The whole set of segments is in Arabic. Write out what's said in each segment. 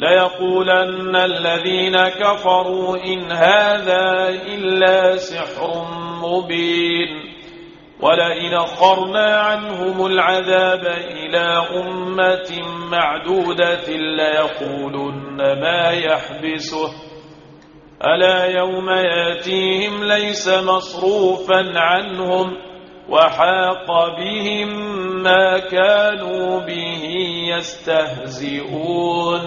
ليقولن الذين كفروا إن هذا إلا سحر مبين ولئن أخرنا عنهم العذاب إلى أمة معدودة ليقولن ما يحبسه ألا يوم ياتيهم ليس مصروفا عنهم وحاق بهم ما كانوا به يستهزئون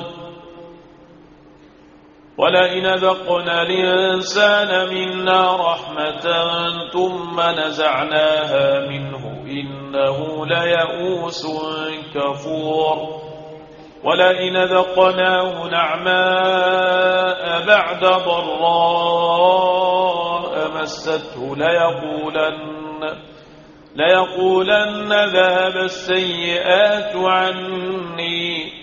ولئن ذقنا الإنسان منا رحمة ثم نزعناها منه إنه ليئوس كفور. ولئن ذقناه نعماء بعد ضراء مسته ليقولن ليقولن ذهب السيئات عني.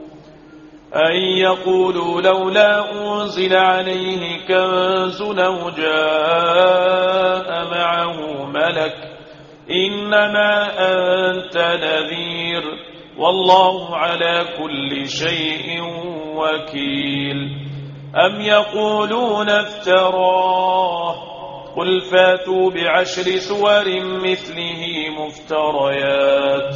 أن يقولوا لولا أنزل عليه كنز أو جاء معه ملك إنما أنت نذير والله على كل شيء وكيل أم يقولون افتراه قل فاتوا بعشر سور مثله مفتريات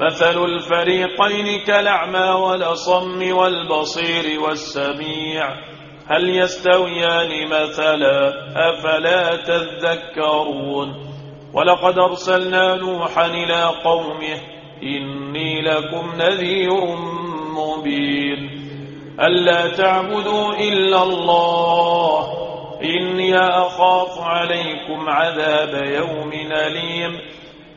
مثل الفريقين كالأعمى والأصم والبصير والسميع. هل يستويان مثلا؟ أفلا تذكرون. ولقد أرسلنا نوحا إلى قومه. إني لكم نذير مبين. ألا تعبدوا إلا الله. إني أخاف عليكم عذاب يوم أليم.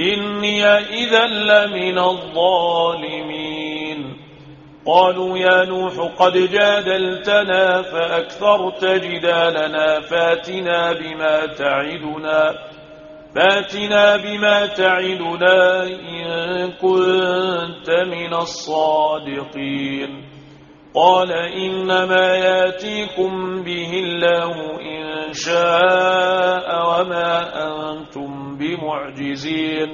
إني إذا لمن الظالمين. قالوا يا نوح قد جادلتنا فأكثرت جدالنا فاتنا بما تعدنا فاتنا بما تعدنا إن كنت من الصادقين. قال إنما يأتيكم به الله إن شاء وما أنتم بمعجزين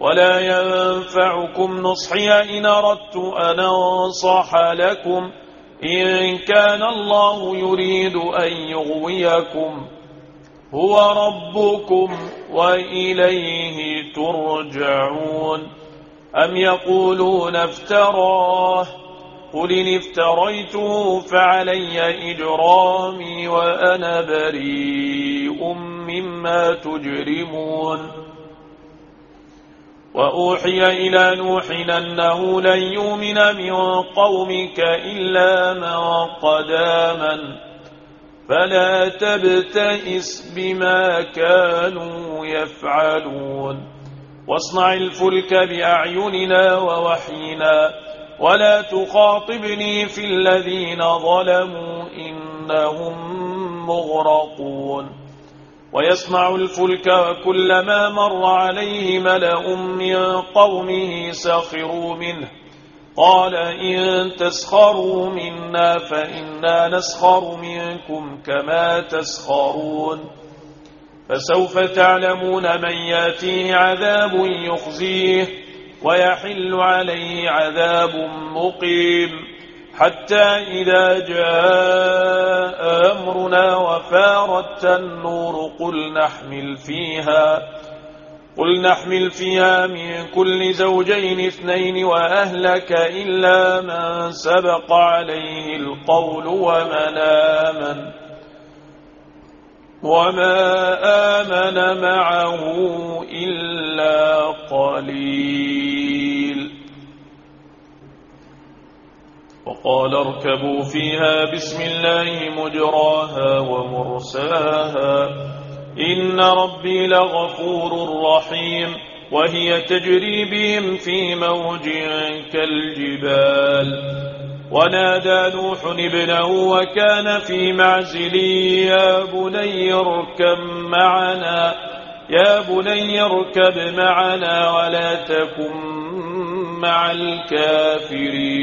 ولا ينفعكم نصحي إن أردت أن أنصح لكم إن كان الله يريد أن يغويكم هو ربكم وإليه ترجعون أم يقولون افتراه قل إن افتريته فعلي إجرامي وأنا بريء مما تجرمون وأوحي إلى نوح أنه لن يؤمن من قومك إلا من قداما فلا تبتئس بما كانوا يفعلون واصنع الفلك بأعيننا ووحينا ولا تخاطبني في الذين ظلموا إنهم مغرقون ويسمع الفلك وكلما مر عليه ملأ من قومه سخروا منه قال إن تسخروا منا فإنا نسخر منكم كما تسخرون فسوف تعلمون من ياتيه عذاب يخزيه ويحل عليه عذاب مقيم. حتى إذا جاء أمرنا وفارت النور قل نحمل فيها قل نحمل فيها من كل زوجين اثنين وأهلك إلا من سبق عليه القول ومن آمن وما آمن معه إلا قليل. قال اركبوا فيها بسم الله مجراها ومرساها. إن ربي لغفور رحيم. وهي تجري بهم في موج كالجبال. ونادى نوح ابنه وكان في معزل يا بني اركب معنا يا بني اركب معنا ولا تكن مع الكافرين.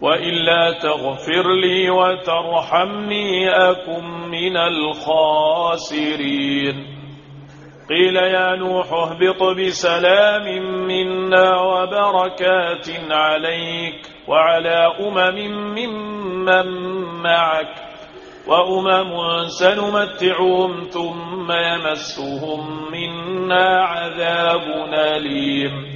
وإلا تغفر لي وترحمني أكم من الخاسرين قيل يا نوح اهبط بسلام منا وبركات عليك وعلى أمم ممن معك وأمم سنمتعهم ثم يمسهم منا عذاب أليم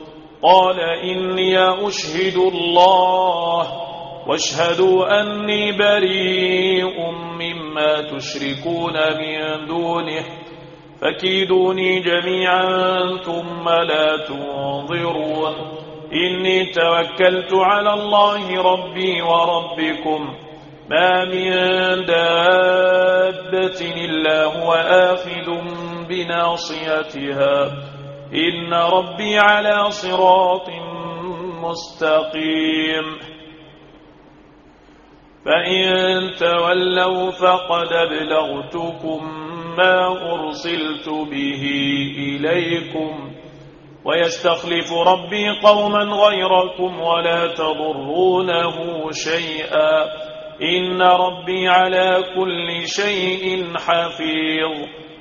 قال إني أشهد الله واشهدوا أني بريء مما تشركون من دونه فكيدوني جميعا ثم لا تنظرون إني توكلت على الله ربي وربكم ما من دابة إلا هو آخذ بناصيتها إن ربي على صراط مستقيم فإن تولوا فقد ابلغتكم ما أرسلت به إليكم ويستخلف ربي قوما غيركم ولا تضرونه شيئا إن ربي على كل شيء حفيظ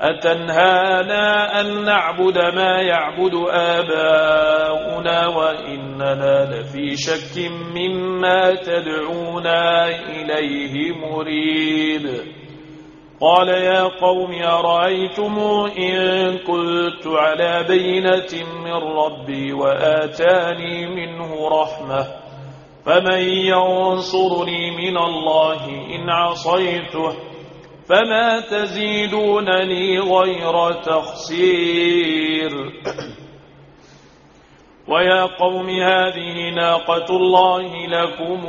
أتنهانا أن نعبد ما يعبد آباؤنا وإننا لفي شك مما تدعونا إليه مريد قال يا قوم أرأيتم إن كنت على بينة من ربي وآتاني منه رحمة فمن ينصرني من الله إن عصيته؟ فما تزيدونني غير تخسير. ويا قوم هذه ناقة الله لكم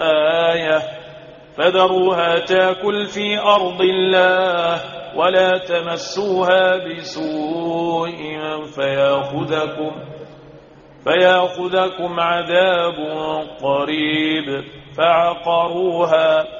آية فذروها تاكل في أرض الله ولا تمسوها بسوء فياخذكم, فياخذكم عذاب قريب فعقروها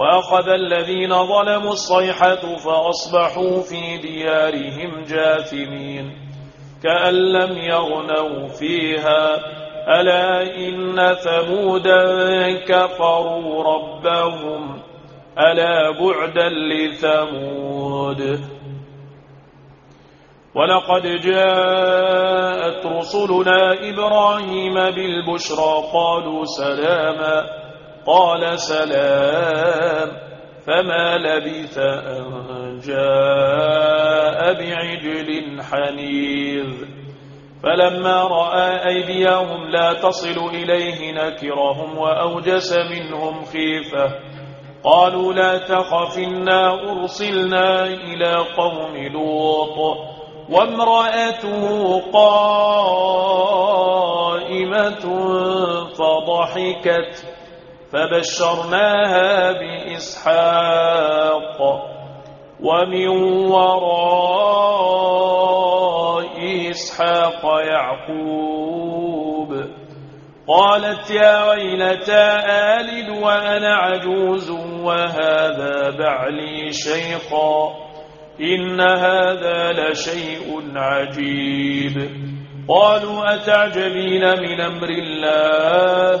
وأخذ الذين ظلموا الصيحة فأصبحوا في ديارهم جاثمين كأن لم يغنوا فيها ألا إن ثمودا كفروا ربهم ألا بعدا لثمود ولقد جاءت رسلنا إبراهيم بالبشرى قالوا سلاما قال سلام. فما لبث أن جاء بعجل حنيذ. فلما رأى أيديهم لا تصل إليه نكرهم وأوجس منهم خيفة. قالوا لا تخفنا أرسلنا إلى قوم لوط. وامرأته قائمة فضحكت. فبشرناها بإسحاق ومن وراء إسحاق يعقوب. قالت يا ويلتا آلد وأنا عجوز وهذا بعلي شيخا إن هذا لشيء عجيب. قالوا أتعجبين من أمر الله؟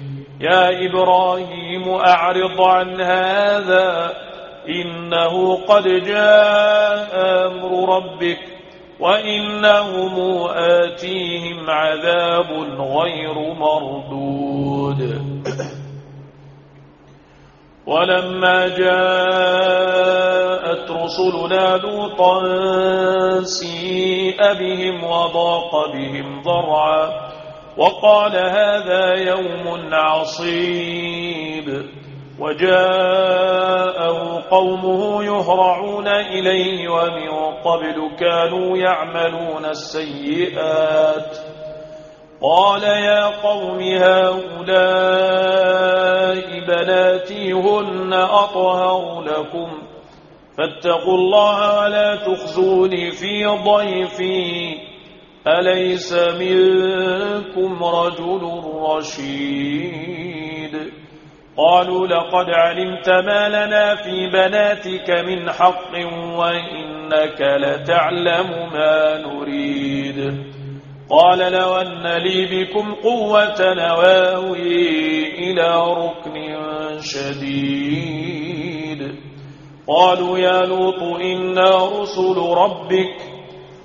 يا إبراهيم أعرض عن هذا إنه قد جاء أمر ربك وإنهم آتيهم عذاب غير مردود. ولما جاءت رسلنا لوطا سيئ بهم وضاق بهم ضرعا وقال هذا يوم عصيب. وجاءه قومه يهرعون إليه ومن قبل كانوا يعملون السيئات. قال يا قوم هؤلاء بناتي هن أطهر لكم. فاتقوا الله ولا تخزوني في ضيفي. أليس منكم رجل رشيد؟ قالوا لقد علمت ما لنا في بناتك من حق وإنك لتعلم ما نريد. قال لو أن لي بكم قوة نواوي إلى ركن شديد. قالوا يا لوط إنا رسل ربك.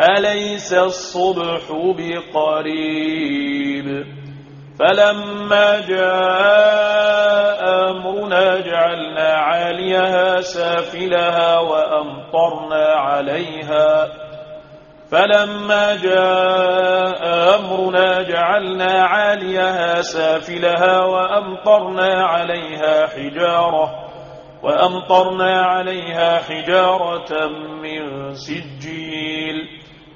أليس الصبح بقريب فلما جاء أمرنا جعلنا عاليها سافلها وأمطرنا عليها فلما جاء أمرنا جعلنا عاليها سافلها وأمطرنا عليها حجارة وأمطرنا عليها حجارة من سجيل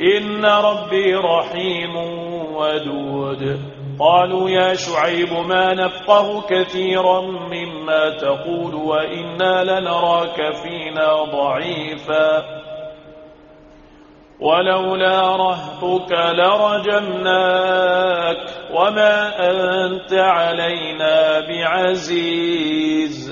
إن ربي رحيم ودود. قالوا يا شعيب ما نفقه كثيرا مما تقول وإنا لنراك فينا ضعيفا. ولولا رهبك لرجمناك وما أنت علينا بعزيز.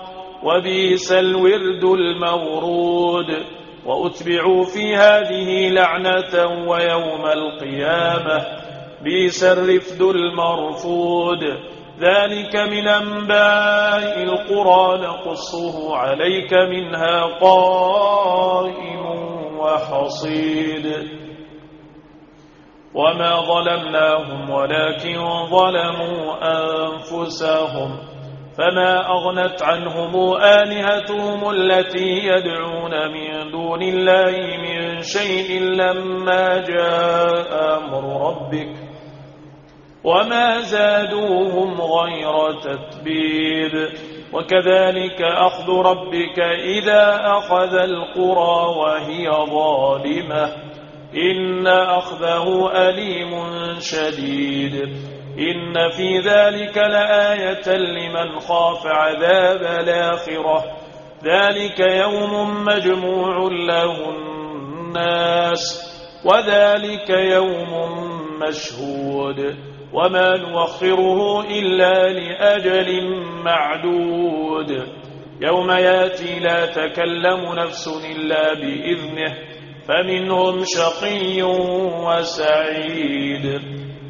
وبيس الورد المورود. وأتبعوا في هذه لعنة ويوم القيامة. بيس الرفد المرفود. ذلك من أنباء القرى. نقصه عليك منها قائم وحصيد. وما ظلمناهم ولكن ظلموا أنفسهم. فما أغنت عنهم آلهتهم التي يدعون من دون الله من شيء لما جاء أمر ربك وما زادوهم غير تتبيد وكذلك أخذ ربك إذا أخذ القرى وهي ظالمة إن أخذه أليم شديد إن في ذلك لآية لمن خاف عذاب الآخرة ذلك يوم مجموع له الناس وذلك يوم مشهود وما نوخره إلا لأجل معدود يوم ياتي لا تكلم نفس إلا بإذنه فمنهم شقي وسعيد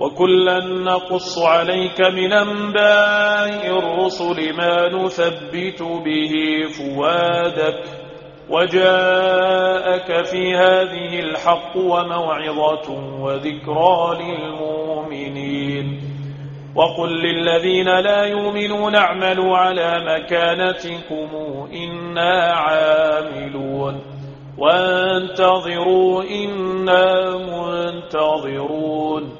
وكلا نقص عليك من أنباء الرسل ما نثبت به فوادك وجاءك في هذه الحق وموعظة وذكرى للمؤمنين وقل للذين لا يؤمنون اعملوا على مكانتكم إنا عاملون وانتظروا إنا منتظرون